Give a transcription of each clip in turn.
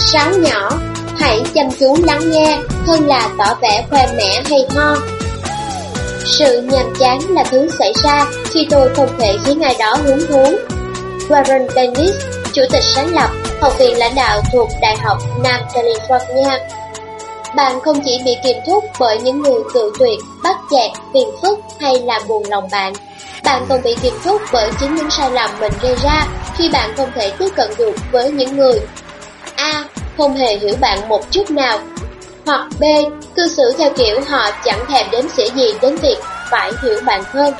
Sáng nhỏ, hãy chăm chú lắng nghe hơn là tỏ vẻ khoe mẽ hay ho. Sự nhàm chán là thứ xảy ra khi tôi không thể khiến ai đó hứng thú. Warren Bennis, chủ tịch sáng lập Học viện lãnh đạo thuộc Đại học Nam California. Bạn không chỉ bị kiềm thúc bởi những người tự tuyệt, bắt chẹt, phiền phức hay làm buồn lòng bạn. Bạn còn bị kiềm thúc bởi chính những sai lầm mình gây ra khi bạn không thể tiếp cận được với những người A. Không hề hiểu bạn một chút nào Hoặc B. Cư xử theo kiểu họ chẳng thèm đếm xỉa gì đến việc phải hiểu bạn hơn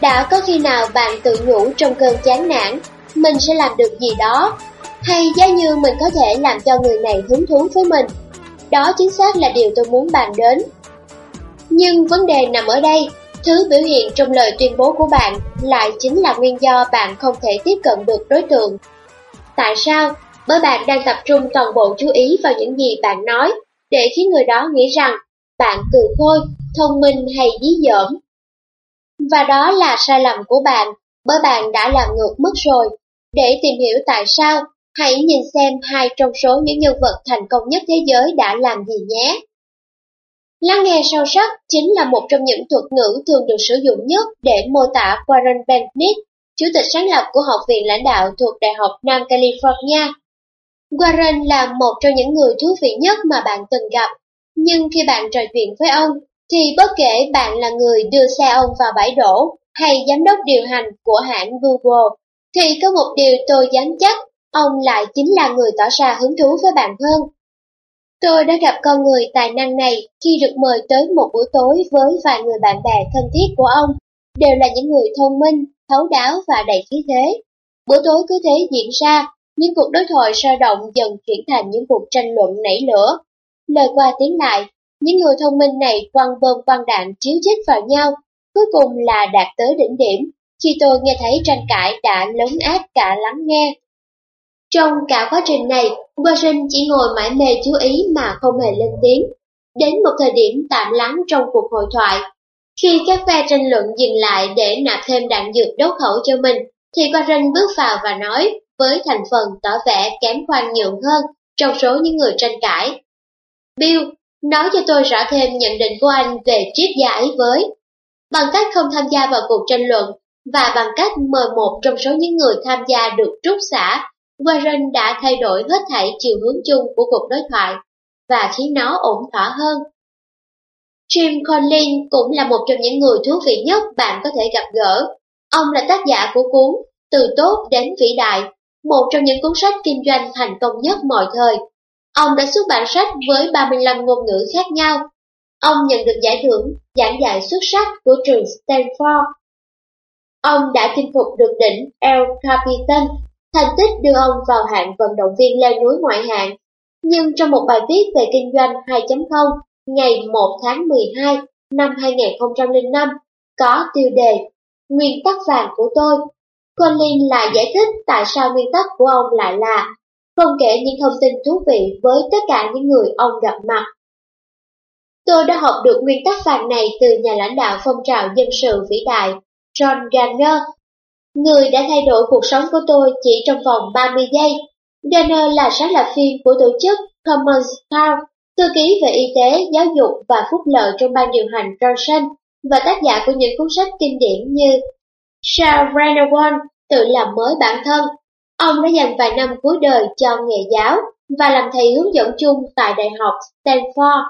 Đã có khi nào bạn tự nhủ trong cơn chán nản, Mình sẽ làm được gì đó Hay giá như mình có thể làm cho người này hứng thú với mình Đó chính xác là điều tôi muốn bàn đến Nhưng vấn đề nằm ở đây Thứ biểu hiện trong lời tuyên bố của bạn lại chính là nguyên do bạn không thể tiếp cận được đối tượng. Tại sao? Bởi bạn đang tập trung toàn bộ chú ý vào những gì bạn nói, để khiến người đó nghĩ rằng bạn cừ khôi, thông minh hay dí dỏm. Và đó là sai lầm của bạn, bởi bạn đã làm ngược mất rồi. Để tìm hiểu tại sao, hãy nhìn xem hai trong số những nhân vật thành công nhất thế giới đã làm gì nhé. Lắng nghe sâu sắc chính là một trong những thuật ngữ thường được sử dụng nhất để mô tả Warren Bennis, chủ tịch sáng lập của Học viện lãnh đạo thuộc Đại học Nam California. Warren là một trong những người thú vị nhất mà bạn từng gặp, nhưng khi bạn trò chuyện với ông, thì bất kể bạn là người đưa xe ông vào bãi đổ hay giám đốc điều hành của hãng Google, thì có một điều tôi dám chắc, ông lại chính là người tỏ ra hứng thú với bạn hơn. Tôi đã gặp con người tài năng này khi được mời tới một buổi tối với vài người bạn bè thân thiết của ông, đều là những người thông minh, thấu đáo và đầy khí thế. Bữa tối cứ thế diễn ra, những cuộc đối thoại sôi động dần chuyển thành những cuộc tranh luận nảy lửa. Lời qua tiếng lại, những người thông minh này quăng bơm quăng đạn chiếu chết vào nhau, cuối cùng là đạt tới đỉnh điểm, khi tôi nghe thấy tranh cãi đã lớn ác cả lắng nghe. Trong cả quá trình này, Watson chỉ ngồi mãi mê chú ý mà không hề lên tiếng. Đến một thời điểm tạm lắng trong cuộc hội thoại, khi các phe tranh luận dừng lại để nạp thêm đạn dược đấu khẩu cho mình, thì Warren bước vào và nói với thành phần tỏ vẻ kém khoan nhượng hơn trong số những người tranh cãi. Bill, nói cho tôi rõ thêm nhận định của anh về triết gia ấy với. Bằng cách không tham gia vào cuộc tranh luận và bằng cách mời một trong số những người tham gia được trút xả Warren đã thay đổi hết thảy chiều hướng chung của cuộc đối thoại và khiến nó ổn thỏa hơn. Jim Conlin cũng là một trong những người thú vị nhất bạn có thể gặp gỡ. Ông là tác giả của cuốn Từ tốt đến vĩ đại, một trong những cuốn sách kinh doanh thành công nhất mọi thời. Ông đã xuất bản sách với 35 ngôn ngữ khác nhau. Ông nhận được giải thưởng giảng dạy xuất sắc của trường Stanford. Ông đã chinh phục được đỉnh El Capitan Thành tích đưa ông vào hạng vận động viên leo núi ngoại hạng. Nhưng trong một bài viết về kinh doanh 2.0 ngày 1 tháng 12 năm 2005 có tiêu đề Nguyên tắc vàng của tôi, Colin lại giải thích tại sao nguyên tắc của ông lại là không kể những thông tin thú vị với tất cả những người ông gặp mặt. Tôi đã học được nguyên tắc vàng này từ nhà lãnh đạo phong trào dân sự vĩ đại John Garner Người đã thay đổi cuộc sống của tôi chỉ trong vòng 30 giây. Garner là sáng lập phim của tổ chức Commons Town, thư ký về y tế, giáo dục và phúc lợi trong ban điều hành Johnson và tác giả của những cuốn sách kinh điển như Charles Renawan tự làm mới bản thân. Ông đã dành vài năm cuối đời cho nghề giáo và làm thầy hướng dẫn chung tại Đại học Stanford.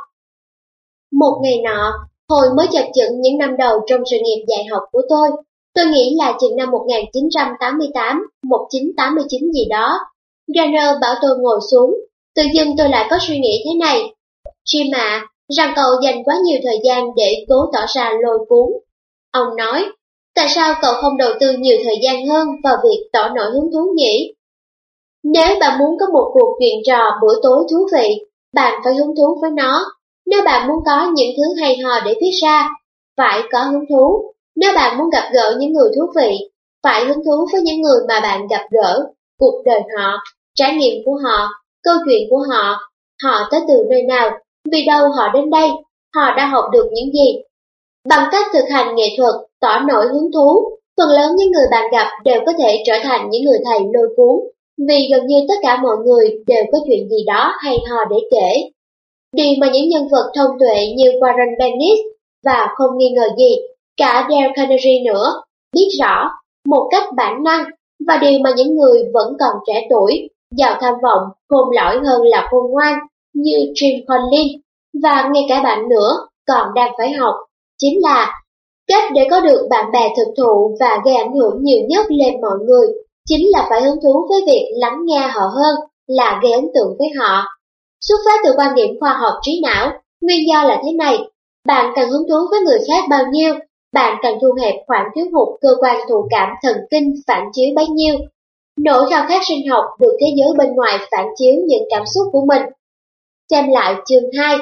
Một ngày nọ, hồi mới chập chững những năm đầu trong sự nghiệp dạy học của tôi, Tôi nghĩ là chừng năm 1988, 1989 gì đó. Garner bảo tôi ngồi xuống, tự dưng tôi lại có suy nghĩ thế này. Jim à, rằng cậu dành quá nhiều thời gian để cố tỏ ra lôi cuốn. Ông nói, tại sao cậu không đầu tư nhiều thời gian hơn vào việc tỏ nổi hứng thú nhỉ? Nếu bạn muốn có một cuộc chuyện trò buổi tối thú vị, bạn phải hứng thú với nó. Nếu bạn muốn có những thứ hay ho để viết ra, phải có hứng thú. Nếu bạn muốn gặp gỡ những người thú vị, phải hứng thú với những người mà bạn gặp gỡ, cuộc đời họ, trải nghiệm của họ, câu chuyện của họ, họ tới từ nơi nào, vì đâu họ đến đây, họ đã học được những gì. Bằng cách thực hành nghệ thuật, tỏ nổi hứng thú, phần lớn những người bạn gặp đều có thể trở thành những người thầy lôi cuốn, vì gần như tất cả mọi người đều có chuyện gì đó hay ho để kể. Điều mà những nhân vật thông tuệ như Warren Bennis và không nghi ngờ gì, cả Dale Carnegie nữa, biết rõ một cách bản năng và điều mà những người vẫn còn trẻ tuổi, giàu tham vọng, khôn lõi hơn là khôn ngoan như Jim Conlin và ngay cả bạn nữa còn đang phải học, chính là cách để có được bạn bè thực thụ và gây ảnh hưởng nhiều nhất lên mọi người chính là phải hứng thú với việc lắng nghe họ hơn là gây ấn tượng với họ. Xuất phát từ quan điểm khoa học trí não, nguyên do là thế này, bạn càng hứng thú với người khác bao nhiêu, bạn càng thu hẹp khoảng thiếu hụt cơ quan thụ cảm thần kinh phản chiếu bấy nhiêu. Nỗi khao khát sinh học được thế giới bên ngoài phản chiếu những cảm xúc của mình. Xem lại chương 2.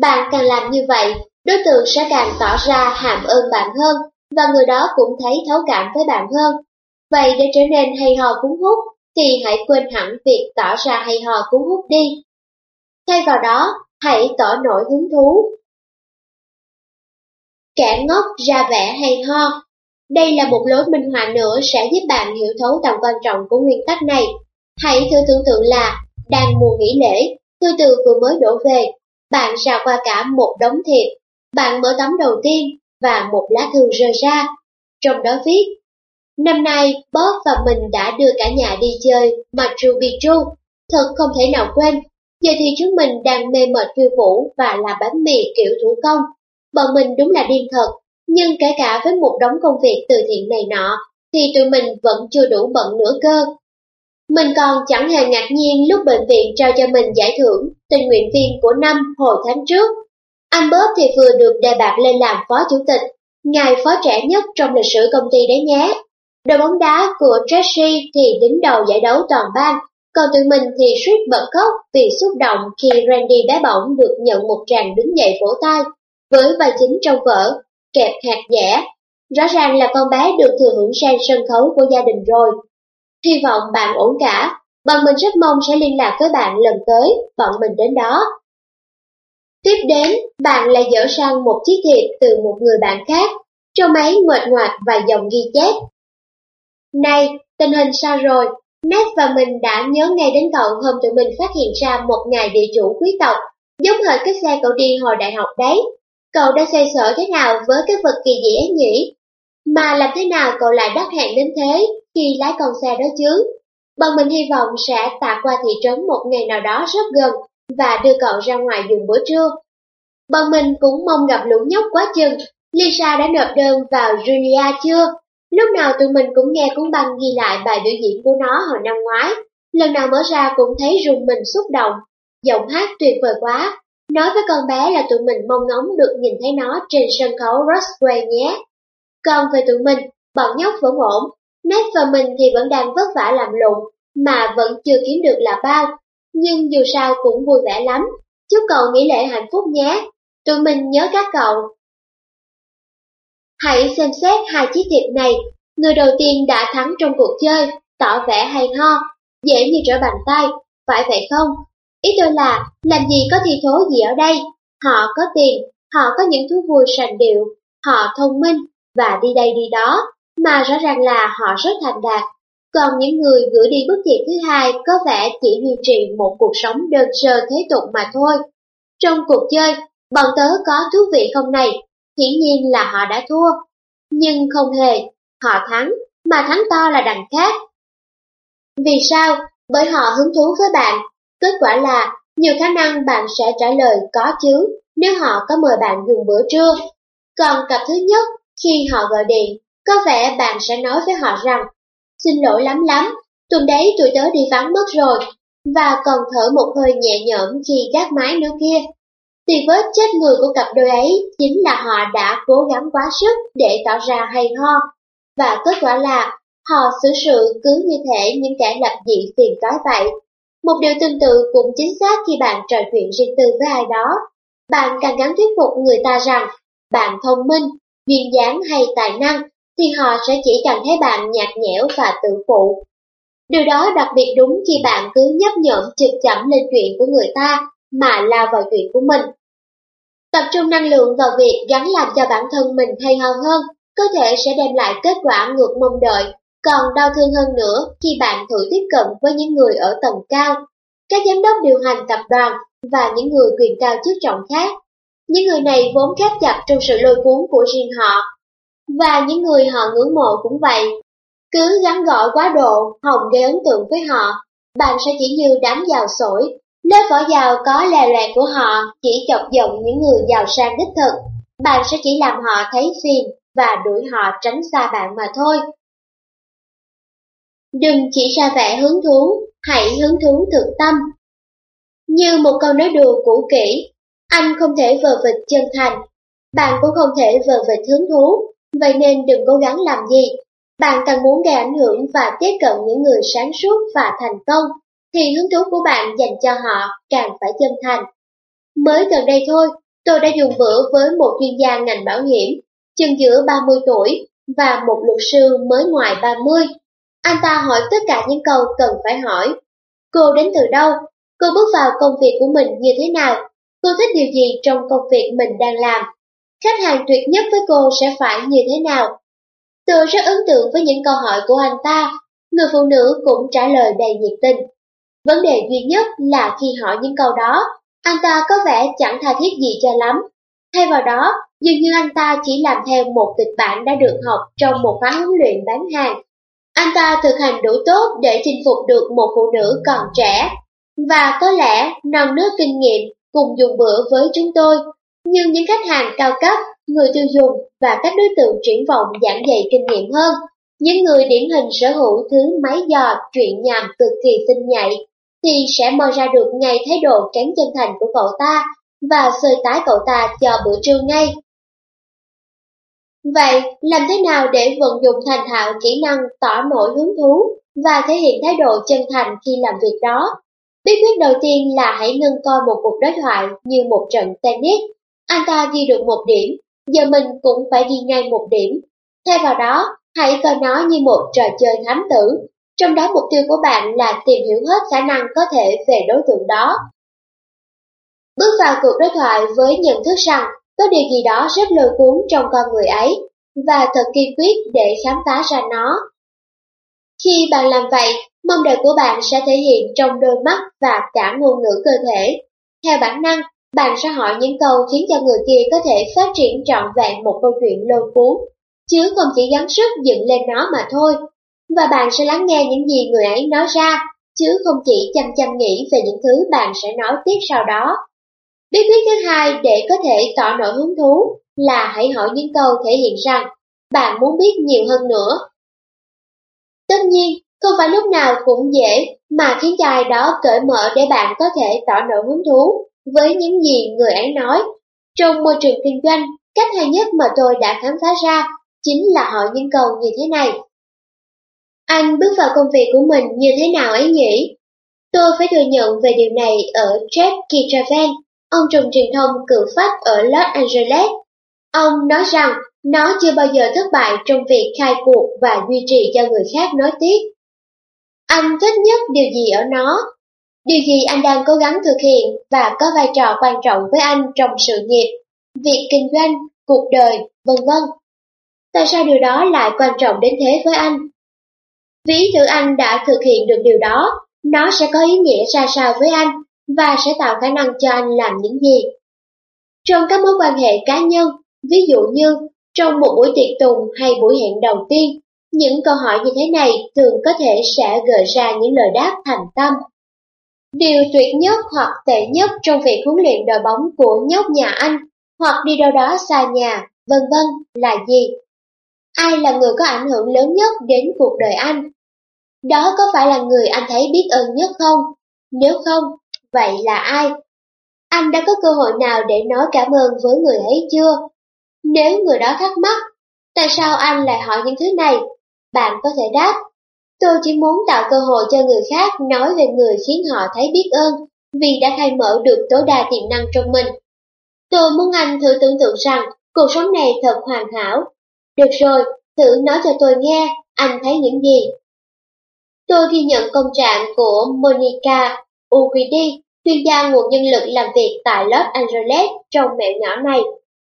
Bạn càng làm như vậy, đối tượng sẽ càng tỏ ra hàm ơn bạn hơn, và người đó cũng thấy thấu cảm với bạn hơn. Vậy để trở nên hay ho cuốn hút, thì hãy quên hẳn việc tỏ ra hay ho cuốn hút đi. Thay vào đó, hãy tỏ nổi hứng thú. Kẻ ngốc ra vẻ hay ho. Đây là một lối minh họa nữa sẽ giúp bạn hiểu thấu tầm quan trọng của nguyên tắc này. Hãy thử tưởng tượng là, đang mùa nghỉ lễ, thư từ vừa mới đổ về, bạn rào qua cả một đống thiệp, bạn mở tấm đầu tiên và một lá thư rơi ra. Trong đó viết, Năm nay, Bob và mình đã đưa cả nhà đi chơi Machu Picchu. Thật không thể nào quên. Giờ thì chúng mình đang mê mệt khiêu vũ và làm bánh mì kiểu thủ công. Bọn mình đúng là điên thật. Nhưng kể cả với một đống công việc từ thiện này nọ, thì tụi mình vẫn chưa đủ bận nữa cơ. Mình còn chẳng hề ngạc nhiên lúc bệnh viện trao cho mình giải thưởng tình nguyện viên của năm hồi tháng trước. Anh Bob thì vừa được đề bạt lên làm phó chủ tịch, ngài phó trẻ nhất trong lịch sử công ty đấy nhé. Đội bóng đá của Chelsea thì đứng đầu giải đấu toàn bang, còn tụi mình thì suýt bật khóc vì xúc động khi Randy bé bỏng được nhận một tràng đứng dậy vỗ tay với vai chính trong vở, kẹp hạt dẻ. Rõ ràng là con bé được thừa hưởng sang sân khấu của gia đình rồi. Hy vọng bạn ổn cả, bọn mình rất mong sẽ liên lạc với bạn lần tới, bọn mình đến đó. Tiếp đến, bạn lại dở sang một chiếc thiệp từ một người bạn khác, trong máy mệt ngoạc và dòng ghi chép này, tình hình sao rồi? matt và mình đã nhớ ngay đến cậu hôm tụi mình phát hiện ra một ngài địa chủ quý tộc, giống hệt cái xe cậu đi hồi đại học đấy. Cậu đã xoay sở thế nào với cái vật kỳ dị ấy nhỉ? Mà làm thế nào cậu lại đắc hẹn đến thế khi lái con xe đó chứ? Bọn mình hy vọng sẽ tạt qua thị trấn một ngày nào đó rất gần và đưa cậu ra ngoài dùng bữa trưa. Bọn mình cũng mong gặp lũ nhóc quá chừng. Lisa đã nộp đơn vào Julia chưa? Lúc nào tụi mình cũng nghe cuốn băng ghi lại bài biểu diễn của nó hồi năm ngoái, lần nào mở ra cũng thấy rùng mình xúc động. Giọng hát tuyệt vời quá, nói với con bé là tụi mình mong ngóng được nhìn thấy nó trên sân khấu Broadway nhé. Còn về tụi mình, bọn nhóc vẫn ổn, Ned và mình thì vẫn đang vất vả làm lụng, mà vẫn chưa kiếm được là bao. Nhưng dù sao cũng vui vẻ lắm, chúc cậu nghỉ lễ hạnh phúc nhé. Tụi mình nhớ các cậu, Hãy xem xét hai chiếc thiệp này. Người đầu tiên đã thắng trong cuộc chơi, tỏ vẻ hay ho, dễ như trở bàn tay, phải vậy không? Ý tôi là, làm gì có thi thố gì ở đây? Họ có tiền, họ có những thú vui sành điệu, họ thông minh và đi đây đi đó, mà rõ ràng là họ rất thành đạt. Còn những người gửi đi bức thiệp thứ hai có vẻ chỉ duy trì một cuộc sống đơn sơ thế tục mà thôi. Trong cuộc chơi, bọn tớ có thú vị không này? hiển nhiên là họ đã thua. Nhưng không hề, họ thắng, mà thắng to là đằng khác. Vì sao? Bởi họ hứng thú với bạn. Kết quả là, nhiều khả năng bạn sẽ trả lời có chứ, nếu họ có mời bạn dùng bữa trưa. Còn cặp thứ nhất, khi họ gọi điện, có vẻ bạn sẽ nói với họ rằng, xin lỗi lắm lắm, tuần đấy tụi tớ đi vắng mất rồi, và còn thở một hơi nhẹ nhõm khi gác mái nữa kia. Thì vết chết người của cặp đôi ấy chính là họ đã cố gắng quá sức để tỏ ra hay ho. Và kết quả là họ xử sự cứ như thể những kẻ lập dị tiền toái vậy. Một điều tương tự cũng chính xác khi bạn trò chuyện riêng tư với ai đó. Bạn càng gắng thuyết phục người ta rằng bạn thông minh, duyên dáng hay tài năng, thì họ sẽ chỉ cảm thấy bạn nhạt nhẽo và tự phụ. Điều đó đặc biệt đúng khi bạn cứ nhấp nhộm trực chậm lên chuyện của người ta mà lao vào chuyện của mình. Tập trung năng lượng vào việc gắn làm cho bản thân mình hay ho hơn, có thể sẽ đem lại kết quả ngược mong đợi, Còn đau thương hơn nữa khi bạn thử tiếp cận với những người ở tầng cao, các giám đốc điều hành tập đoàn và những người quyền cao chức trọng khác. Những người này vốn khép chặt trong sự lôi cuốn của riêng họ, và những người họ ngưỡng mộ cũng vậy. Cứ gắn gọi quá độ, hồng gây ấn tượng với họ, bạn sẽ chỉ như đám giàu sổi. Lớp vỏ giàu có lè loẹt của họ chỉ chọc giận những người giàu sang đích thực. Bạn sẽ chỉ làm họ thấy phiền và đuổi họ tránh xa bạn mà thôi. Đừng chỉ ra vẻ hứng thú, hãy hứng thú thực tâm. Như một câu nói đùa cũ kỹ, anh không thể vờ vịt chân thành, bạn cũng không thể vờ vịt hứng thú, vậy nên đừng cố gắng làm gì. Bạn càng muốn gây ảnh hưởng và tiếp cận những người sáng suốt và thành công, thì hứng thú của bạn dành cho họ càng phải chân thành. Mới gần đây thôi, tôi đã dùng bữa với một chuyên gia ngành bảo hiểm, chừng giữa 30 tuổi, và một luật sư mới ngoài 30. Anh ta hỏi tất cả những câu cần phải hỏi. Cô đến từ đâu? Cô bước vào công việc của mình như thế nào? Cô thích điều gì trong công việc mình đang làm? Khách hàng tuyệt nhất với cô sẽ phải như thế nào? Tôi rất ấn tượng với những câu hỏi của anh ta. Người phụ nữ cũng trả lời đầy nhiệt tình. Vấn đề duy nhất là khi hỏi những câu đó, anh ta có vẻ chẳng tha thiết gì cho lắm. Thay vào đó, dường như anh ta chỉ làm theo một kịch bản đã được học trong một khóa huấn luyện bán hàng. Anh ta thực hành đủ tốt để chinh phục được một phụ nữ còn trẻ, và có lẽ non nước kinh nghiệm cùng dùng bữa với chúng tôi. Nhưng những khách hàng cao cấp, người tiêu dùng và các đối tượng triển vọng giảng dạy kinh nghiệm hơn, những người điển hình sở hữu thứ máy dò chuyện nhàm cực kỳ tinh nhạy, thì sẽ mò ra được ngay thái độ kém chân thành của cậu ta và sơi tái cậu ta cho bữa trưa ngay. Vậy, làm thế nào để vận dụng thành thạo kỹ năng tỏ nổi hứng thú và thể hiện thái độ chân thành khi làm việc đó? Bí quyết đầu tiên là hãy ngưng coi một cuộc đối thoại như một trận tennis. Anh ta ghi được một điểm, giờ mình cũng phải ghi ngay một điểm. Thay vào đó, hãy coi nó như một trò chơi thám tử, trong đó mục tiêu của bạn là tìm hiểu hết khả năng có thể về đối tượng đó. Bước vào cuộc đối thoại với nhận thức rằng có điều gì đó rất lôi cuốn trong con người ấy, và thật kiên quyết để khám phá ra nó. Khi bạn làm vậy, mong đợi của bạn sẽ thể hiện trong đôi mắt và cả ngôn ngữ cơ thể. Theo bản năng, bạn sẽ hỏi những câu khiến cho người kia có thể phát triển trọn vẹn một câu chuyện lôi cuốn, chứ không chỉ gắng sức dựng lên nó mà thôi. Và bạn sẽ lắng nghe những gì người ấy nói ra, chứ không chỉ chăm chăm nghĩ về những thứ bạn sẽ nói tiếp sau đó. Bí quyết thứ hai để có thể tỏ nổi hứng thú là hãy hỏi những câu thể hiện rằng bạn muốn biết nhiều hơn nữa. Tất nhiên, không phải lúc nào cũng dễ mà khiến cho ai đó cởi mở để bạn có thể tỏ nổi hứng thú với những gì người ấy nói. Trong môi trường kinh doanh, cách hay nhất mà tôi đã khám phá ra chính là hỏi những câu như thế này. Anh bước vào công việc của mình như thế nào ấy nhỉ? Tôi phải thừa nhận về điều này ở Jeff Kitraven, ông trùm truyền thông cựu phách ở Los Angeles. Ông nói rằng nó chưa bao giờ thất bại trong việc khai cuộc và duy trì cho người khác nói tiếp. Anh thích nhất điều gì ở nó? Điều gì anh đang cố gắng thực hiện và có vai trò quan trọng với anh trong sự nghiệp, việc kinh doanh, cuộc đời, vân vân. Tại sao điều đó lại quan trọng đến thế với anh? Ví thử anh đã thực hiện được điều đó, nó sẽ có ý nghĩa ra sao với anh và sẽ tạo khả năng cho anh làm những gì. Trong các mối quan hệ cá nhân, ví dụ như trong một buổi tiệc tùng hay buổi hẹn đầu tiên, những câu hỏi như thế này thường có thể sẽ gợi ra những lời đáp thành tâm. Điều tuyệt nhất hoặc tệ nhất trong việc huấn luyện đội bóng của nhóc nhà anh hoặc đi đâu đó xa nhà, vân vân là gì? Ai là người có ảnh hưởng lớn nhất đến cuộc đời anh? Đó có phải là người anh thấy biết ơn nhất không? Nếu không, vậy là ai? Anh đã có cơ hội nào để nói cảm ơn với người ấy chưa? Nếu người đó thắc mắc, tại sao anh lại hỏi những thứ này? Bạn có thể đáp, tôi chỉ muốn tạo cơ hội cho người khác nói về người khiến họ thấy biết ơn, vì đã khai mở được tối đa tiềm năng trong mình. Tôi muốn anh thử tưởng tượng rằng cuộc sống này thật hoàn hảo. Được rồi, thử nói cho tôi nghe, anh thấy những gì? Tôi ghi nhận công trạng của Monica Uguidi, chuyên gia nguồn nhân lực làm việc tại Los Angeles trong mẹo nhỏ này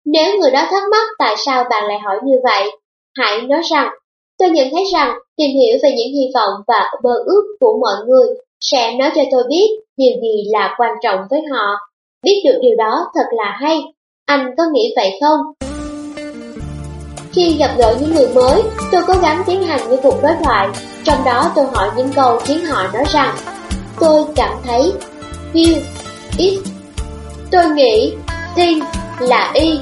nếu người đó thắc mắc tại sao bạn lại hỏi như vậy, hãy nói rằng Tôi nhận thấy rằng tìm hiểu về những hy vọng và mơ ước của mọi người sẽ nói cho tôi biết điều gì là quan trọng với họ. Biết được điều đó thật là hay. Anh có nghĩ vậy không? Khi gặp gỡ những người mới, tôi cố gắng tiến hành những cuộc đối thoại, trong đó tôi hỏi những câu khiến họ nói rằng Tôi cảm thấy, feel, it. tôi nghĩ, think là y,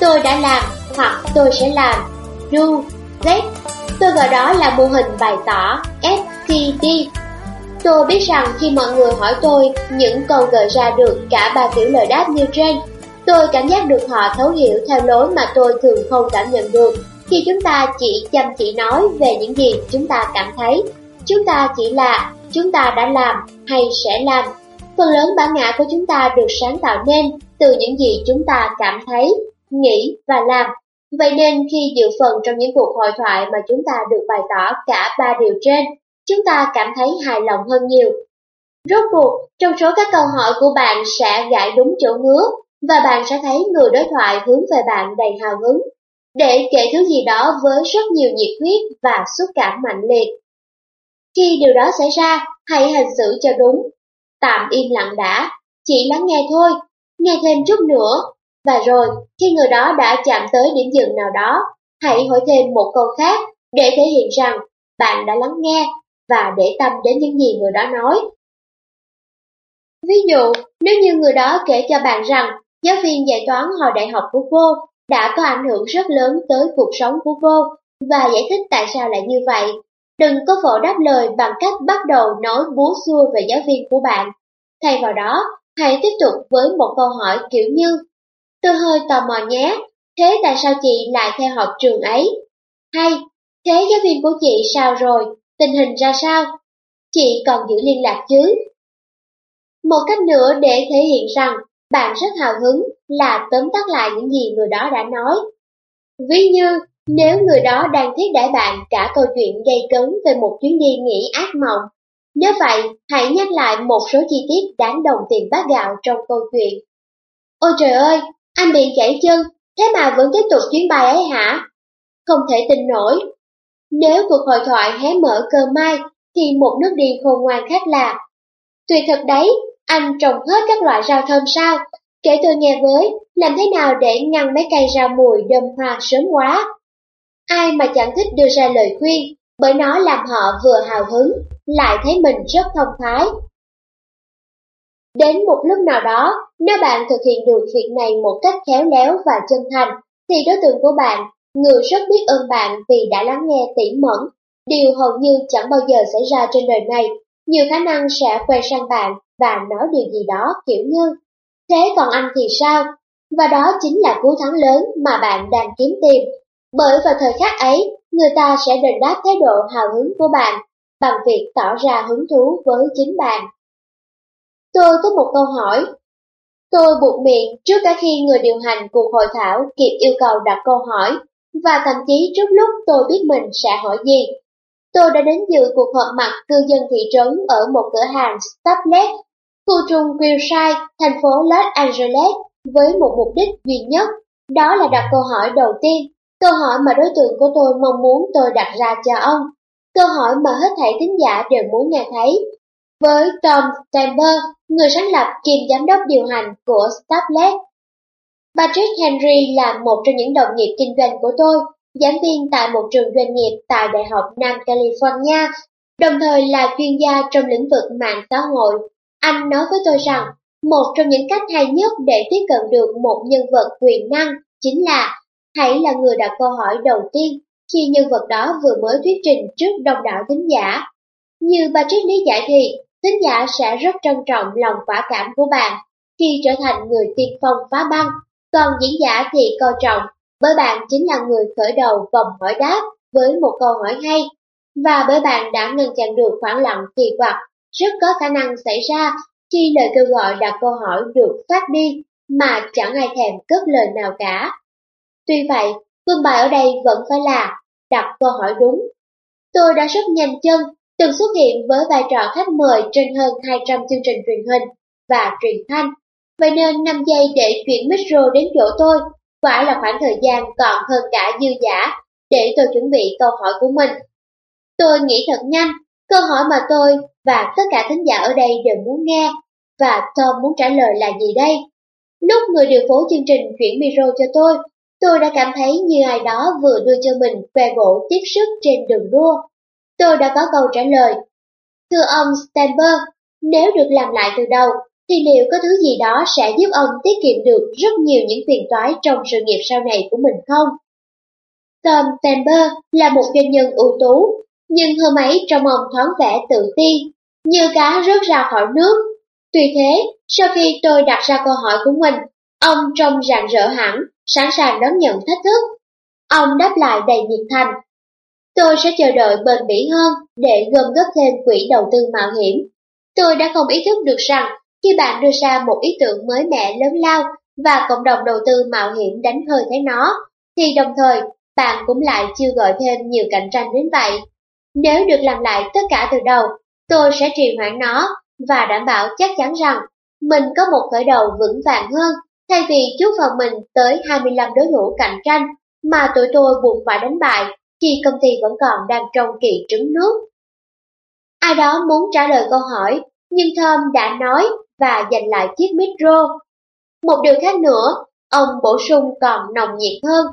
tôi đã làm hoặc tôi sẽ làm, do, that. Tôi gọi đó là mô hình bày tỏ FTD. Tôi biết rằng khi mọi người hỏi tôi những câu gợi ra được cả ba kiểu lời đáp như trên, tôi cảm giác được họ thấu hiểu theo lối mà tôi thường không cảm nhận được khi chúng ta chỉ chăm chỉ nói về những gì chúng ta cảm thấy. Chúng ta chỉ là chúng ta đã làm hay sẽ làm. Phần lớn bản ngã của chúng ta được sáng tạo nên từ những gì chúng ta cảm thấy, nghĩ và làm. Vậy nên khi dự phần trong những cuộc hội thoại mà chúng ta được bày tỏ cả ba điều trên, chúng ta cảm thấy hài lòng hơn nhiều. Rốt cuộc, trong số các câu hỏi của bạn sẽ gãi đúng chỗ ngứa, và bạn sẽ thấy người đối thoại hướng về bạn đầy hào hứng, để kể thứ gì đó với rất nhiều nhiệt huyết và xúc cảm mạnh liệt. Khi điều đó xảy ra, hãy hành xử cho đúng. Tạm im lặng đã, chỉ lắng nghe thôi, nghe thêm chút nữa. Và rồi, khi người đó đã chạm tới điểm dừng nào đó, hãy hỏi thêm một câu khác để thể hiện rằng bạn đã lắng nghe và để tâm đến những gì người đó nói. Ví dụ, nếu như người đó kể cho bạn rằng giáo viên dạy toán hồi đại học của cô đã có ảnh hưởng rất lớn tới cuộc sống của cô và giải thích tại sao lại như vậy, đừng có vội đáp lời bằng cách bắt đầu nói búa xua về giáo viên của bạn. Thay vào đó, hãy tiếp tục với một câu hỏi kiểu như Tôi hơi tò mò nhé, thế tại sao chị lại theo học trường ấy? Hay, thế giáo viên của chị sao rồi, tình hình ra sao? Chị còn giữ liên lạc chứ? Một cách nữa để thể hiện rằng bạn rất hào hứng là tóm tắt lại những gì người đó đã nói. Ví như, nếu người đó đang thiết đãi bạn cả câu chuyện gây cấn về một chuyến đi nghỉ ác mộng, nếu vậy, hãy nhắc lại một số chi tiết đáng đồng tiền bát gạo trong câu chuyện. Ôi trời ơi, anh bị gãy chân, thế mà vẫn tiếp tục chuyến bay ấy hả? Không thể tin nổi. Nếu cuộc hội thoại hé mở cơ mai, thì một nước đi khôn ngoan khác là tùy thật đấy, anh trồng hết các loại rau thơm sao? Kể tôi nghe với, làm thế nào để ngăn mấy cây rau mùi đơm hoa sớm quá? Ai mà chẳng thích đưa ra lời khuyên, bởi nó làm họ vừa hào hứng, lại thấy mình rất thông thái. Đến một lúc nào đó, nếu bạn thực hiện được việc này một cách khéo léo và chân thành, thì đối tượng của bạn, người rất biết ơn bạn vì đã lắng nghe tỉ mẩn, điều hầu như chẳng bao giờ xảy ra trên đời này, nhiều khả năng sẽ quay sang bạn và nói điều gì đó kiểu như Thế còn anh thì sao? Và đó chính là cú thắng lớn mà bạn đang kiếm tìm. Bởi vào thời khắc ấy, người ta sẽ đền đáp thái độ hào hứng của bạn bằng việc tỏ ra hứng thú với chính bạn. Tôi có một câu hỏi. Tôi buộc miệng trước cả khi người điều hành cuộc hội thảo kịp yêu cầu đặt câu hỏi, và thậm chí trước lúc tôi biết mình sẽ hỏi gì. Tôi đã đến dự cuộc họp mặt cư dân thị trấn ở một cửa hàng Staples, khu trung Wilshire, thành phố Los Angeles, với một mục đích duy nhất, đó là đặt câu hỏi đầu tiên, câu hỏi mà đối tượng của tôi mong muốn tôi đặt ra cho ông, câu hỏi mà hết thảy thính giả đều muốn nghe thấy. Với Tom Tamber, người sáng lập kiêm giám đốc điều hành của Staples, Patrick Henry là một trong những đồng nghiệp kinh doanh của tôi, giảng viên tại một trường doanh nghiệp tại Đại học Nam California, đồng thời là chuyên gia trong lĩnh vực mạng xã hội. Anh nói với tôi rằng, một trong những cách hay nhất để tiếp cận được một nhân vật quyền năng chính là hãy là người đặt câu hỏi đầu tiên khi nhân vật đó vừa mới thuyết trình trước đông đảo thính giả. Như Patrick lý giải thì, thính giả sẽ rất trân trọng lòng quả cảm của bạn khi trở thành người tiên phong phá băng, còn diễn giả thì coi trọng bởi bạn chính là người khởi đầu vòng hỏi đáp với một câu hỏi hay, và bởi bạn đã ngăn chặn được khoảng lặng kỳ quặc rất có khả năng xảy ra khi lời kêu gọi đặt câu hỏi được phát đi mà chẳng ai thèm cất lời nào cả. Tuy vậy, phương bài ở đây vẫn phải là đặt câu hỏi đúng. Tôi đã rất nhanh chân, từng xuất hiện với vai trò khách mời trên hơn 200 chương trình truyền hình và truyền thanh, vậy nên 5 giây để chuyển micro đến chỗ tôi phải là khoảng thời gian còn hơn cả dư giả để tôi chuẩn bị câu hỏi của mình. Tôi nghĩ thật nhanh, câu hỏi mà tôi và tất cả thính giả ở đây đều muốn nghe, và Tom muốn trả lời là gì đây? Lúc người điều phối chương trình chuyển micro cho tôi, tôi đã cảm thấy như ai đó vừa đưa cho mình que gỗ tiếp sức trên đường đua. Tôi đã có câu trả lời. Thưa ông Stamper, nếu được làm lại từ đầu, thì liệu có thứ gì đó sẽ giúp ông tiết kiệm được rất nhiều những phiền toái trong sự nghiệp sau này của mình không? Tom Stamper là một doanh nhân ưu tú, nhưng hôm ấy trong ông thoáng vẻ tự ti, như cá rớt ra khỏi nước. Tuy thế, sau khi tôi đặt ra câu hỏi của mình, ông trông rạng rỡ hẳn, sẵn sàng đón nhận thách thức. Ông đáp lại đầy nhiệt thành. Tôi sẽ chờ đợi bền bỉ hơn để gom góp thêm quỹ đầu tư mạo hiểm. Tôi đã không ý thức được rằng khi bạn đưa ra một ý tưởng mới mẻ lớn lao và cộng đồng đầu tư mạo hiểm đánh hơi thấy nó, thì đồng thời bạn cũng lại chưa gọi thêm nhiều cạnh tranh đến vậy. Nếu được làm lại tất cả từ đầu, tôi sẽ trì hoãn nó và đảm bảo chắc chắn rằng mình có một khởi đầu vững vàng hơn thay vì chút vào mình tới 25 đối thủ cạnh tranh mà tụi tôi buộc phải đánh bại khi công ty vẫn còn đang trong kỳ trứng nước. Ai đó muốn trả lời câu hỏi, nhưng Thơm đã nói và giành lại chiếc micro. Một điều khác nữa, ông bổ sung còn nồng nhiệt hơn.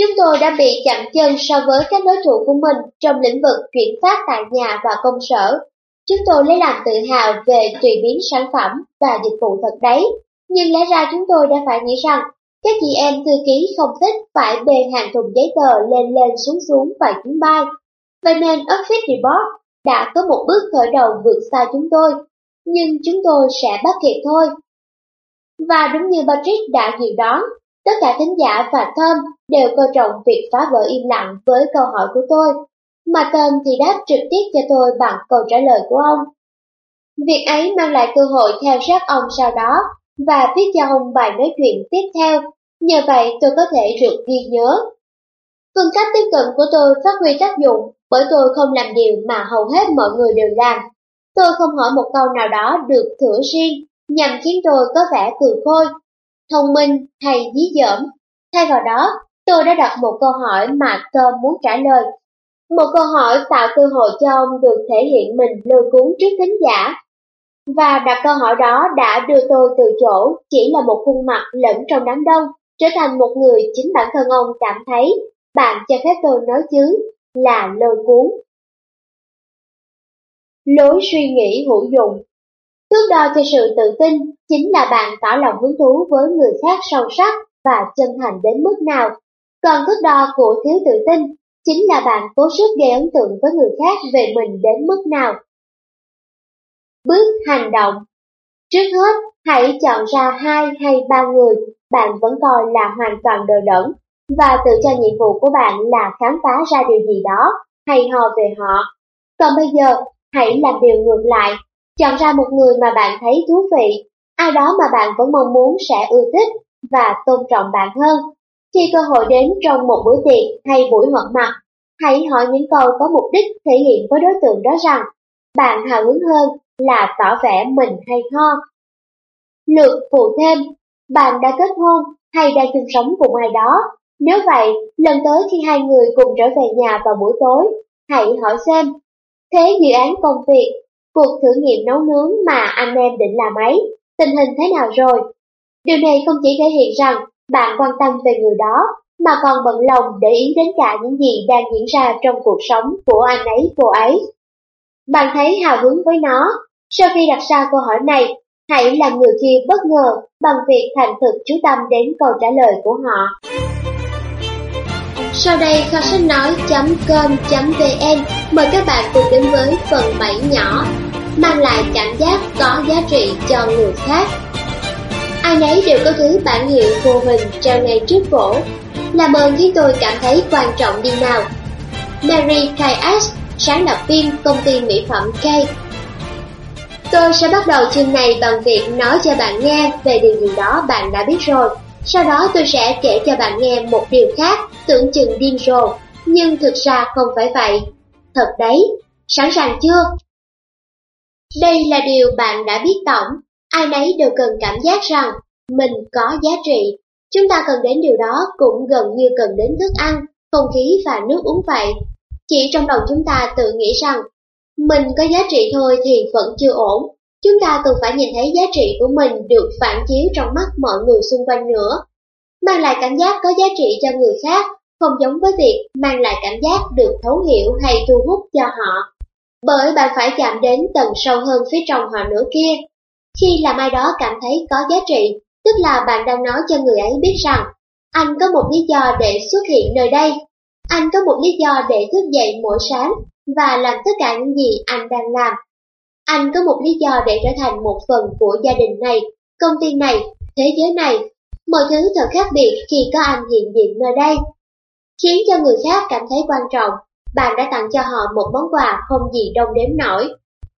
Chúng tôi đã bị chặn chân so với các đối thủ của mình trong lĩnh vực chuyển phát tại nhà và công sở. Chúng tôi lấy làm tự hào về tùy biến sản phẩm và dịch vụ thật đấy. Nhưng lẽ ra chúng tôi đã phải nghĩ rằng các chị em thư ký không thích phải bê hàng thùng giấy tờ lên lên xuống xuống vài chuyến bay. Vậy nên Office Report đã có một bước khởi đầu vượt xa chúng tôi, nhưng chúng tôi sẽ bắt kịp thôi. Và đúng như Patrick đã dự đoán, tất cả thính giả và Tom đều coi trọng việc phá vỡ im lặng với câu hỏi của tôi, mà Tom thì đáp trực tiếp cho tôi bằng câu trả lời của ông. Việc ấy mang lại cơ hội theo sát ông sau đó và viết cho ông bài nói chuyện tiếp theo, nhờ vậy tôi có thể được ghi nhớ. Phương cách tiếp cận của tôi phát huy tác dụng bởi tôi không làm điều mà hầu hết mọi người đều làm. Tôi không hỏi một câu nào đó được thửa riêng nhằm khiến tôi có vẻ cười khôi, thông minh hay dí dỏm. Thay vào đó, tôi đã đặt một câu hỏi mà Tom muốn trả lời. Một câu hỏi tạo cơ hội cho ông được thể hiện mình lôi cuốn trước thính giả. Và đặt câu hỏi đó đã đưa tôi từ chỗ chỉ là một khuôn mặt lẫn trong đám đông, trở thành một người chính bản thân ông cảm thấy, bạn cho phép tôi nói chứ, là lôi cuốn. Lối suy nghĩ hữu dụng Thước đo cho sự tự tin chính là bạn tỏ lòng hứng thú với người khác sâu sắc và chân thành đến mức nào. Còn thước đo của thiếu tự tin chính là bạn cố sức gây ấn tượng với người khác về mình đến mức nào. Bước hành động Trước hết, hãy chọn ra hai hay ba người bạn vẫn coi là hoàn toàn đờ đẫn và tự cho nhiệm vụ của bạn là khám phá ra điều gì đó hay ho về họ. Còn bây giờ, hãy làm điều ngược lại, chọn ra một người mà bạn thấy thú vị, ai đó mà bạn vẫn mong muốn sẽ ưa thích và tôn trọng bạn hơn. Khi cơ hội đến trong một bữa tiệc hay buổi họp mặt, hãy hỏi những câu có mục đích thể hiện với đối tượng đó rằng bạn hào hứng hơn là tỏ vẻ mình hay ho. Lượt phụ thêm, bạn đã kết hôn hay đang chung sống cùng ai đó nếu vậy, lần tới khi hai người cùng trở về nhà vào buổi tối, hãy hỏi xem, thế dự án công việc, cuộc thử nghiệm nấu nướng mà anh em định làm ấy, tình hình thế nào rồi? Điều này không chỉ thể hiện rằng bạn quan tâm về người đó, mà còn bận lòng để ý đến cả những gì đang diễn ra trong cuộc sống của anh ấy cô ấy. Bạn thấy hào hứng với nó, sau khi đặt ra câu hỏi này, hãy làm người kia bất ngờ bằng việc thành thực chú tâm đến câu trả lời của họ. Sau đây kho sách nói.com.vn mời các bạn cùng đến với phần 7 nhỏ mang lại cảm giác có giá trị cho người khác. Ai nấy đều có thứ bản hiệu vô hình treo ngay trước cổ, làm ơn khiến tôi cảm thấy quan trọng đi nào. Mary Kayas sáng lập viên công ty mỹ phẩm K. Tôi sẽ bắt đầu chương này bằng việc nói cho bạn nghe về điều gì đó bạn đã biết rồi. Sau đó tôi sẽ kể cho bạn nghe một điều khác tưởng chừng điên rồ, nhưng thực ra không phải vậy. Thật đấy, sẵn sàng chưa? Đây là điều bạn đã biết tổng, ai nấy đều cần cảm giác rằng mình có giá trị. Chúng ta cần đến điều đó cũng gần như cần đến thức ăn, không khí và nước uống vậy. Chỉ trong lòng chúng ta tự nghĩ rằng, mình có giá trị thôi thì vẫn chưa ổn. Chúng ta cần phải nhìn thấy giá trị của mình được phản chiếu trong mắt mọi người xung quanh nữa. Mang lại cảm giác có giá trị cho người khác, không giống với việc mang lại cảm giác được thấu hiểu hay thu hút cho họ. Bởi bạn phải chạm đến tầng sâu hơn phía trong họ nữa kia. Khi làm ai đó cảm thấy có giá trị, tức là bạn đang nói cho người ấy biết rằng anh có một lý do để xuất hiện nơi đây. Anh có một lý do để thức dậy mỗi sáng và làm tất cả những gì anh đang làm. Anh có một lý do để trở thành một phần của gia đình này, công ty này, thế giới này. Mọi thứ thật khác biệt khi có anh hiện diện nơi đây. Khiến cho người khác cảm thấy quan trọng, bạn đã tặng cho họ một món quà không gì đông đếm nổi.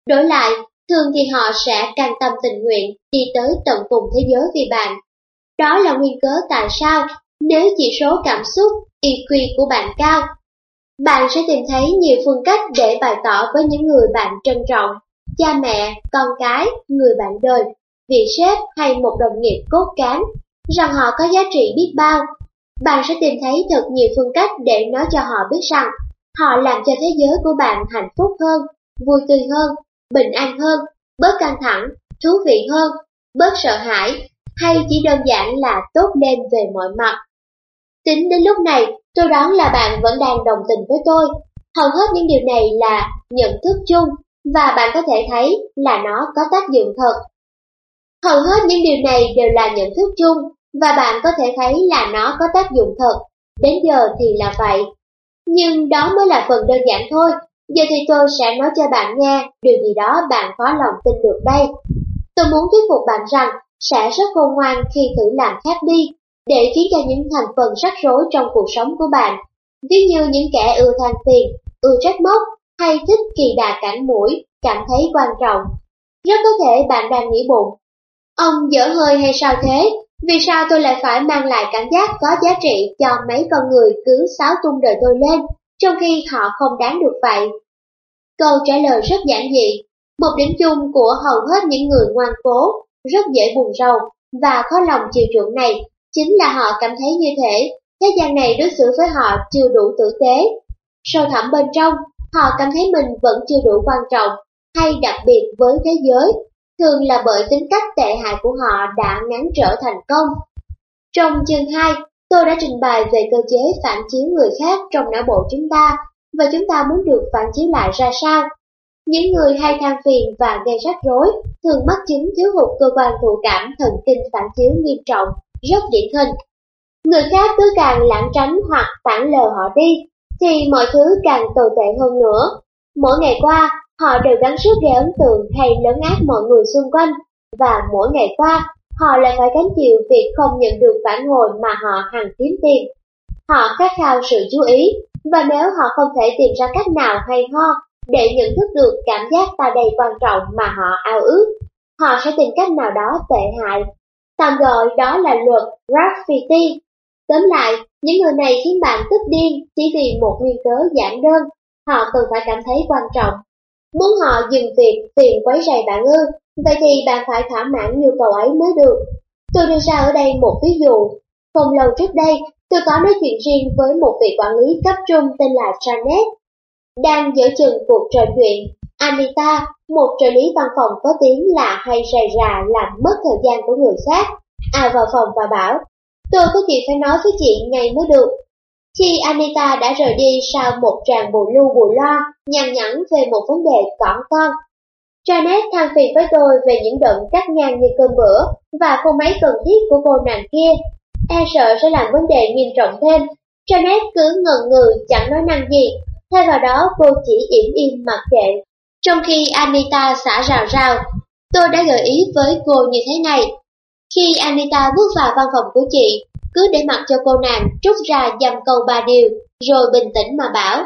Đổi lại, thường thì họ sẽ cam tâm tình nguyện đi tới tận cùng thế giới vì bạn. Đó là nguyên cớ tại sao nếu chỉ số cảm xúc EQ của bạn cao, bạn sẽ tìm thấy nhiều phương cách để bày tỏ với những người bạn trân trọng, cha mẹ, con cái, người bạn đời, vị sếp hay một đồng nghiệp cốt cán, rằng họ có giá trị biết bao. Bạn sẽ tìm thấy thật nhiều phương cách để nói cho họ biết rằng họ làm cho thế giới của bạn hạnh phúc hơn, vui tươi hơn, bình an hơn, bớt căng thẳng, thú vị hơn, bớt sợ hãi, hay chỉ đơn giản là tốt lên về mọi mặt. Tính đến lúc này, tôi đoán là bạn vẫn đang đồng tình với tôi. Hầu hết những điều này là nhận thức chung, và bạn có thể thấy là nó có tác dụng thật. Hầu hết những điều này đều là nhận thức chung, và bạn có thể thấy là nó có tác dụng thật. Đến giờ thì là vậy. Nhưng đó mới là phần đơn giản thôi. Giờ thì tôi sẽ nói cho bạn nghe điều gì đó bạn khó lòng tin được đây. Tôi muốn thuyết phục bạn rằng sẽ rất khôn ngoan khi thử làm khác đi để khiến cho những thành phần rắc rối trong cuộc sống của bạn, ví như những kẻ ưa than phiền, ưa trách móc hay thích kỳ đà cản mũi, cảm thấy quan trọng. Rất có thể bạn đang nghĩ bụng, ông dở hơi hay sao thế? Vì sao tôi lại phải mang lại cảm giác có giá trị cho mấy con người cứ xáo tung đời tôi lên, trong khi họ không đáng được vậy? Câu trả lời rất giản dị. Một điểm chung của hầu hết những người ngoan cố, rất dễ buồn rầu và khó lòng chiều chuộng này Chính là họ cảm thấy như thế, thế gian này đối xử với họ chưa đủ tử tế. Sâu thẳm bên trong, họ cảm thấy mình vẫn chưa đủ quan trọng, hay đặc biệt với thế giới, thường là bởi tính cách tệ hại của họ đã ngắn trở thành công. Trong chương 2, tôi đã trình bày về cơ chế phản chiếu người khác trong não bộ chúng ta, và chúng ta muốn được phản chiếu lại ra sao. Những người hay than phiền và gây rắc rối thường mắc chứng thiếu hụt cơ quan thụ cảm thần kinh phản chiếu nghiêm trọng rất điển hình. Người khác cứ càng lãng tránh hoặc tản lờ họ đi, thì mọi thứ càng tồi tệ hơn nữa. Mỗi ngày qua, họ đều gắng sức gây ấn tượng hay lớn ác mọi người xung quanh, và mỗi ngày qua, họ lại phải gánh chịu việc không nhận được phản hồi mà họ hằng kiếm tìm. Họ khát khao sự chú ý, và nếu họ không thể tìm ra cách nào hay ho để nhận thức được cảm giác ta đầy quan trọng mà họ ao ước, họ sẽ tìm cách nào đó tệ hại Tạm gọi đó là luật graffiti. Tóm lại, những người này khiến bạn tức điên chỉ vì một nguyên cớ giản đơn, họ cần phải cảm thấy quan trọng. Muốn họ dừng việc tiền quấy rầy bạn ư, vậy thì bạn phải thỏa mãn nhu cầu ấy mới được. Tôi đưa ra ở đây một ví dụ. Không lâu trước đây, tôi có nói chuyện riêng với một vị quản lý cấp trung tên là Janet. Đang giữa chừng cuộc trò chuyện, Anita, một trợ lý văn phòng có tiếng là hay rầy rà làm mất thời gian của người khác, à vào phòng và bảo, tôi có chuyện phải nói với chị ngay mới được. Khi Anita đã rời đi sau một tràng bù lu bù loa, nhằn nhẵn về một vấn đề cỏn con, Janet than phiền với tôi về những động cắt ngang như cơm bữa và cô máy cần thiết của cô nàng kia. E sợ sẽ làm vấn đề nghiêm trọng thêm. Janet cứ ngần ngừ chẳng nói năng gì, thay vào đó cô chỉ im im mặc kệ. Trong khi Anita xả rào rào, tôi đã gợi ý với cô như thế này. Khi Anita bước vào văn phòng của chị, cứ để mặc cho cô nàng trút ra dăm câu ba điều, rồi bình tĩnh mà bảo.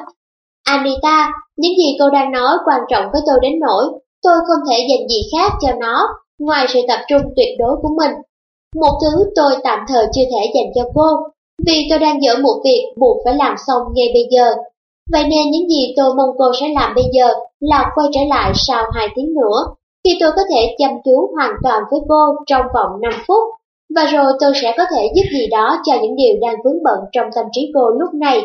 Anita, những gì cô đang nói quan trọng với tôi đến nỗi, tôi không thể dành gì khác cho nó, ngoài sự tập trung tuyệt đối của mình. Một thứ tôi tạm thời chưa thể dành cho cô, vì tôi đang dở một việc buộc phải làm xong ngay bây giờ. Vậy nên những gì tôi mong cô sẽ làm bây giờ là quay trở lại sau 2 tiếng nữa, khi tôi có thể chăm chú hoàn toàn với cô trong vòng 5 phút, và rồi tôi sẽ có thể giúp gì đó cho những điều đang vướng bận trong tâm trí cô lúc này.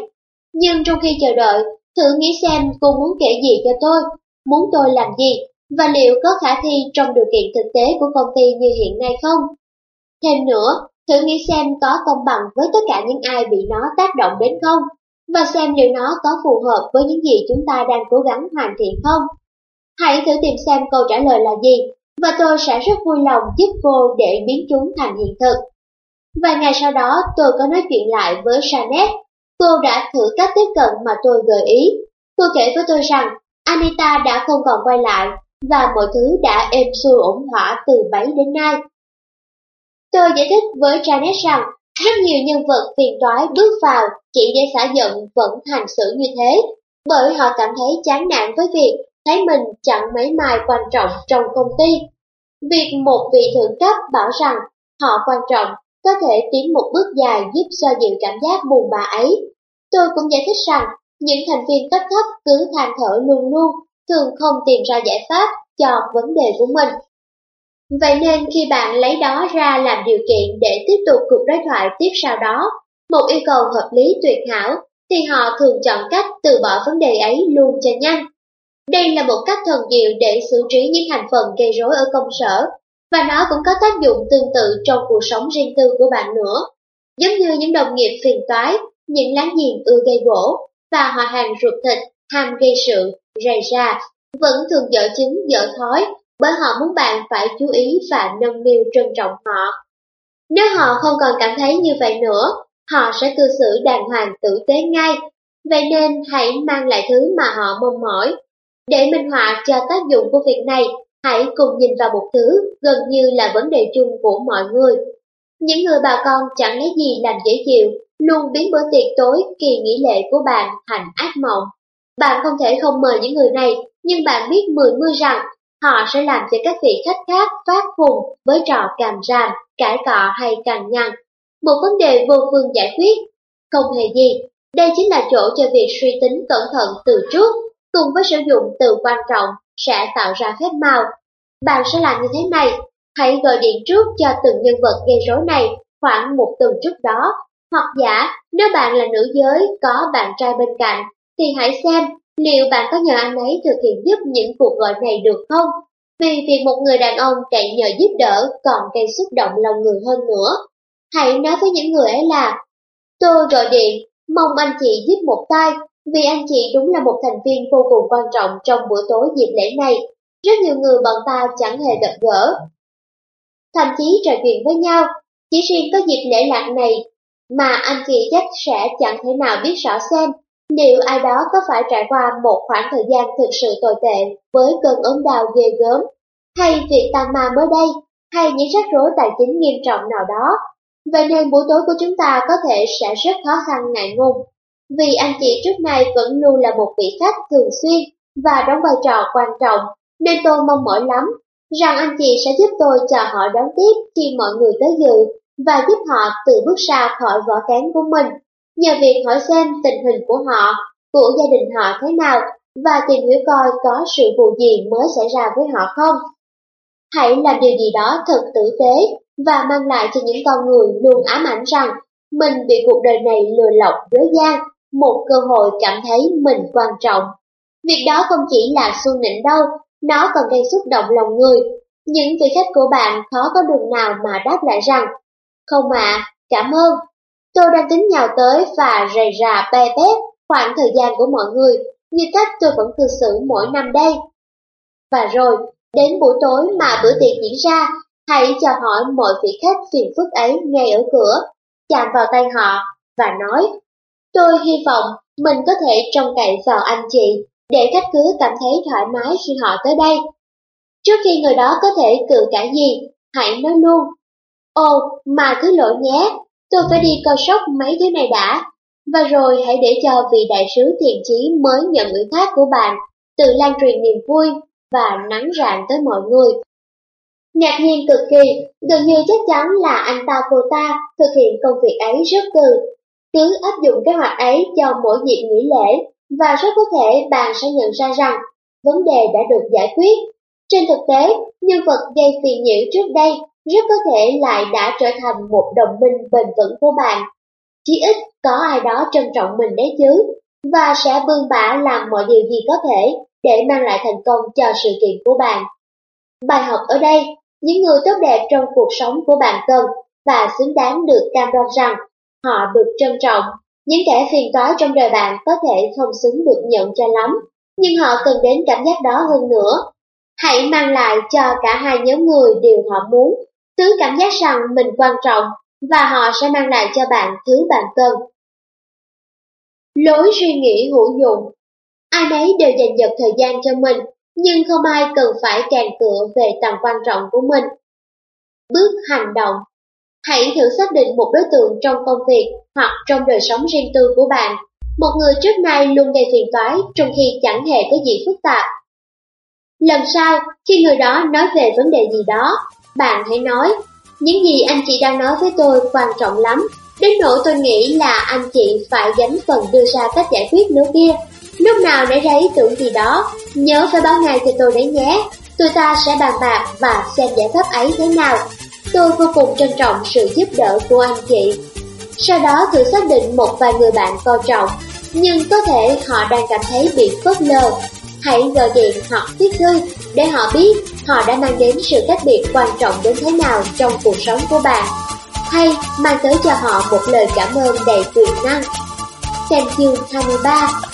Nhưng trong khi chờ đợi, thử nghĩ xem cô muốn kể gì cho tôi, muốn tôi làm gì, và liệu có khả thi trong điều kiện thực tế của công ty như hiện nay không? Thêm nữa, thử nghĩ xem có công bằng với tất cả những ai bị nó tác động đến không, và xem liệu nó có phù hợp với những gì chúng ta đang cố gắng hoàn thiện không. Hãy thử tìm xem câu trả lời là gì, và tôi sẽ rất vui lòng giúp cô để biến chúng thành hiện thực. Vài ngày sau đó tôi có nói chuyện lại với Janet. Cô đã thử cách tiếp cận mà tôi gợi ý. Cô kể với tôi rằng Anita đã không còn quay lại và mọi thứ đã êm xuôi ổn thỏa từ bấy đến nay. Tôi giải thích với Janet rằng rất nhiều nhân vật phiền toái bước vào chỉ để xả giận vẫn hành xử như thế, bởi họ cảm thấy chán nản với việc thấy mình chẳng mấy mai quan trọng trong công ty. Việc một vị thượng cấp bảo rằng họ quan trọng có thể tiến một bước dài giúp xoa dịu cảm giác buồn bã ấy. Tôi cũng giải thích rằng những thành viên cấp thấp cứ than thở luôn luôn, thường không tìm ra giải pháp cho vấn đề của mình. Vậy nên khi bạn lấy đó ra làm điều kiện để tiếp tục cuộc đối thoại tiếp sau đó, một yêu cầu hợp lý tuyệt hảo, thì họ thường chọn cách từ bỏ vấn đề ấy luôn cho nhanh. Đây là một cách thần diệu để xử trí những thành phần gây rối ở công sở, và nó cũng có tác dụng tương tự trong cuộc sống riêng tư của bạn nữa. Giống như những đồng nghiệp phiền toái, những láng giềng ưa gây gỗ, và họ hàng ruột thịt, ham gây sự, rầy ra, vẫn thường dở chứng dở thói bởi họ muốn bạn phải chú ý và nâng niu trân trọng họ. Nếu họ không còn cảm thấy như vậy nữa, họ sẽ cư xử đàng hoàng tử tế ngay. Vậy nên hãy mang lại thứ mà họ mong mỏi. Để minh họa cho tác dụng của việc này, hãy cùng nhìn vào một thứ gần như là vấn đề chung của mọi người. Những người bà con chẳng lấy gì làm dễ chịu, luôn biến bữa tiệc tối kỳ nghỉ lễ của bạn thành ác mộng. Bạn không thể không mời những người này, nhưng bạn biết mười mươi rằng họ sẽ làm cho các vị khách khác phát khùng với trò càm ràm, cãi cọ hay cằn nhằn. Một vấn đề vô phương giải quyết. Không hề gì, đây chính là chỗ cho việc suy tính cẩn thận từ trước, cùng với sử dụng từ quan trọng sẽ tạo ra phép màu. Bạn sẽ làm như thế này, hãy gọi điện trước cho từng nhân vật gây rối này khoảng một tuần trước đó, hoặc giả nếu bạn là nữ giới có bạn trai bên cạnh, thì hãy xem liệu bạn có nhờ anh ấy thực hiện giúp những cuộc gọi này được không? Vì việc một người đàn ông cậy nhờ giúp đỡ còn gây xúc động lòng người hơn nữa. Hãy nói với những người ấy là, tôi gọi điện, mong anh chị giúp một tay, vì anh chị đúng là một thành viên vô cùng quan trọng trong bữa tối dịp lễ này. Rất nhiều người bọn ta chẳng hề gặp gỡ. Thậm chí trò chuyện với nhau, chỉ riêng có dịp lễ lạc này mà anh chị chắc sẽ chẳng thể nào biết rõ xem nếu ai đó có phải trải qua một khoảng thời gian thực sự tồi tệ với cơn ốm đau ghê gớm, hay việc tàn ma mới đây, hay những rắc rối tài chính nghiêm trọng nào đó. Vậy nên buổi tối của chúng ta có thể sẽ rất khó khăn ngại ngùng, vì anh chị trước nay vẫn luôn là một vị khách thường xuyên và đóng vai trò quan trọng, nên tôi mong mỏi lắm rằng anh chị sẽ giúp tôi chờ họ đón tiếp khi mọi người tới dự và giúp họ tự bước ra khỏi vỏ cán của mình, nhờ việc hỏi xem tình hình của họ, của gia đình họ thế nào và tìm hiểu coi có sự vụ gì mới xảy ra với họ không. Hãy làm điều gì đó thật tử tế và mang lại cho những con người luôn ám ảnh rằng mình bị cuộc đời này lừa lọc dối gian, một cơ hội cảm thấy mình quan trọng. Việc đó không chỉ là xuân nịnh đâu, nó còn gây xúc động lòng người. Những vị khách của bạn khó có đường nào mà đáp lại rằng Không ạ, cảm ơn. Tôi đang tính nhào tới và rầy rà bè bét khoảng thời gian của mọi người như cách tôi vẫn cư xử mỗi năm đây. Và rồi, đến buổi tối mà bữa tiệc diễn ra, hãy chào hỏi mọi vị khách phiền phức ấy ngay ở cửa, chạm vào tay họ và nói, tôi hy vọng mình có thể trông cậy vào anh chị để khách cứ cảm thấy thoải mái khi họ tới đây. Trước khi người đó có thể cự cãi gì, hãy nói luôn. Ồ, mà cứ lỗi nhé, tôi phải đi coi sóc mấy thứ này đã. Và rồi hãy để cho vị đại sứ thiện chí mới nhận ủy thác của bạn tự lan truyền niềm vui và nắng rạng tới mọi người. Ngạc nhiên cực kỳ, gần như chắc chắn là anh ta cô ta thực hiện công việc ấy rất cừ. Cứ áp dụng kế hoạch ấy cho mỗi dịp nghỉ lễ và rất có thể bạn sẽ nhận ra rằng vấn đề đã được giải quyết. Trên thực tế, nhân vật gây phiền nhiễu trước đây rất có thể lại đã trở thành một đồng minh bền vững của bạn. Chỉ ít có ai đó trân trọng mình đấy chứ, và sẽ bươn bả làm mọi điều gì có thể để mang lại thành công cho sự kiện của bạn. Bài học ở đây, những người tốt đẹp trong cuộc sống của bạn cần và xứng đáng được cam đoan rằng họ được trân trọng. Những kẻ phiền toái trong đời bạn có thể không xứng được nhận cho lắm, nhưng họ cần đến cảm giác đó hơn nữa. Hãy mang lại cho cả hai nhóm người điều họ muốn, thứ cảm giác rằng mình quan trọng và họ sẽ mang lại cho bạn thứ bạn cần. Lối suy nghĩ hữu dụng Ai nấy đều dành dật thời gian cho mình, nhưng không ai cần phải càng cửa về tầm quan trọng của mình. Bước hành động Hãy thử xác định một đối tượng trong công việc hoặc trong đời sống riêng tư của bạn. Một người trước nay luôn gây phiền toái trong khi chẳng hề có gì phức tạp. Lần sau, khi người đó nói về vấn đề gì đó, bạn hãy nói, những gì anh chị đang nói với tôi quan trọng lắm, đến nỗi tôi nghĩ là anh chị phải gánh phần đưa ra cách giải quyết nữa kia. Lúc nào nảy ra ý tưởng gì đó, nhớ phải báo ngay cho tôi đấy nhé. Tụi ta sẽ bàn bạc và xem giải pháp ấy thế nào. Tôi vô cùng trân trọng sự giúp đỡ của anh chị. Sau đó thử xác định một vài người bạn coi trọng, nhưng có thể họ đang cảm thấy bị phớt lờ. Hãy gọi điện hoặc viết thư để họ biết họ đã mang đến sự khác biệt quan trọng đến thế nào trong cuộc sống của bạn. Hay mang tới cho họ một lời cảm ơn đầy quyền năng. Xem chương 23